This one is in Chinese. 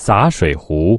洒水壶。